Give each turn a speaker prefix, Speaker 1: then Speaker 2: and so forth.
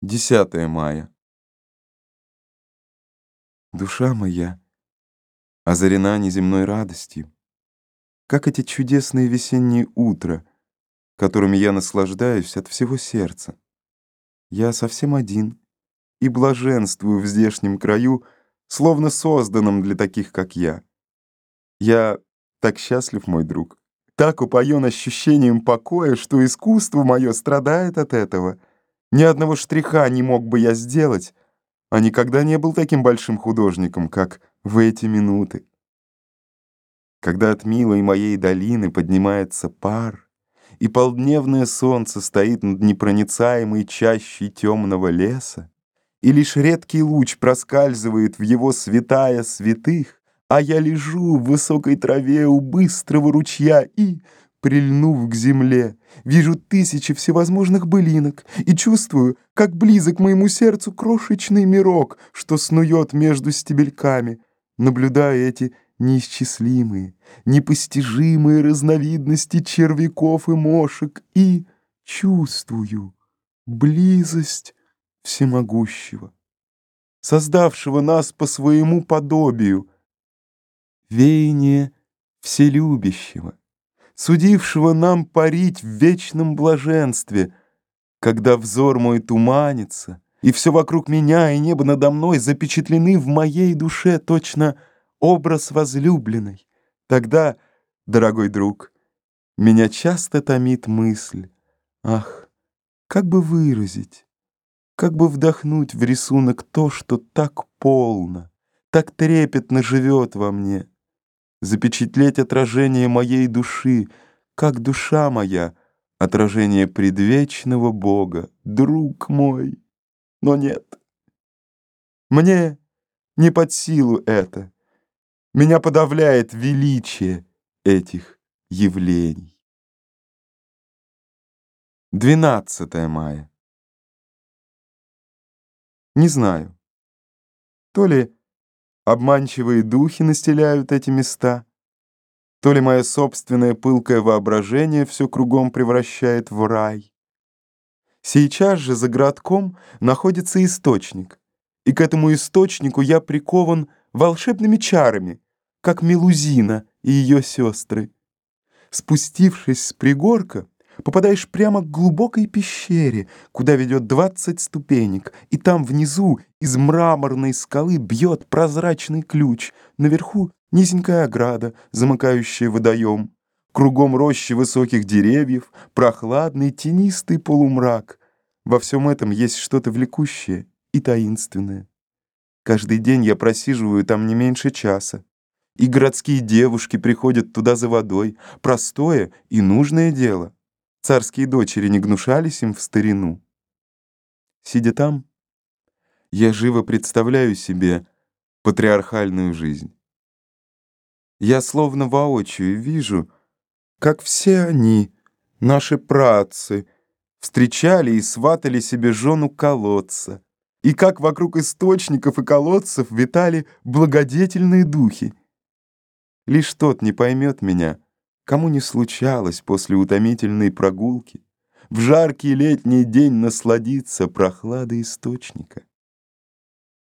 Speaker 1: 10 мая. Душа моя озарена неземной радостью, как эти чудесные весенние утра, которыми я наслаждаюсь от всего сердца. Я совсем один и блаженствую в здешнем краю, словно созданном для таких, как я. Я так счастлив, мой друг, так упоен ощущением покоя, что искусство мое страдает от этого — ни одного штриха не мог бы я сделать, а никогда не был таким большим художником, как в эти минуты. Когда от милой моей долины поднимается пар, и полдневное солнце стоит над непроницаемой чащей темного леса, и лишь редкий луч проскальзывает в его святая святых, а я лежу в высокой траве у быстрого ручья и, Прильнув к земле, вижу тысячи всевозможных былинок и чувствую, как близок моему сердцу крошечный мирок, что снует между стебельками, наблюдая эти неисчислимые, непостижимые разновидности червяков и мошек и чувствую близость всемогущего, создавшего нас по своему подобию, веяние вселюбящего судившего нам парить в вечном блаженстве, когда взор мой туманится, и все вокруг меня и небо надо мной запечатлены в моей душе точно образ возлюбленной. Тогда, дорогой друг, меня часто томит мысль, ах, как бы выразить, как бы вдохнуть в рисунок то, что так полно, так трепетно живет во мне запечатлеть отражение моей души, как душа моя, отражение предвечного Бога, друг мой. Но нет, мне не под силу это. Меня подавляет величие этих явлений. 12 мая. Не знаю, то ли Обманчивые духи настеляют эти места. То ли мое собственное пылкое воображение все кругом превращает в рай. Сейчас же за городком находится источник, и к этому источнику я прикован волшебными чарами, как Мелузина и ее сестры. Спустившись с пригорка, попадаешь прямо к глубокой пещере, куда ведет двадцать ступенек, и там внизу из мраморной скалы бьет прозрачный ключ, наверху низенькая ограда, замыкающая водоем, кругом рощи высоких деревьев, прохладный тенистый полумрак. Во всем этом есть что-то влекущее и таинственное. Каждый день я просиживаю там не меньше часа. И городские девушки приходят туда за водой. Простое и нужное дело. Царские дочери не гнушались им в старину. Сидя там, я живо представляю себе патриархальную жизнь. Я словно воочию вижу, как все они, наши працы, встречали и сватали себе жену колодца, и как вокруг источников и колодцев витали благодетельные духи. Лишь тот не поймет меня — Кому не случалось после утомительной прогулки в жаркий летний день насладиться прохладой источника?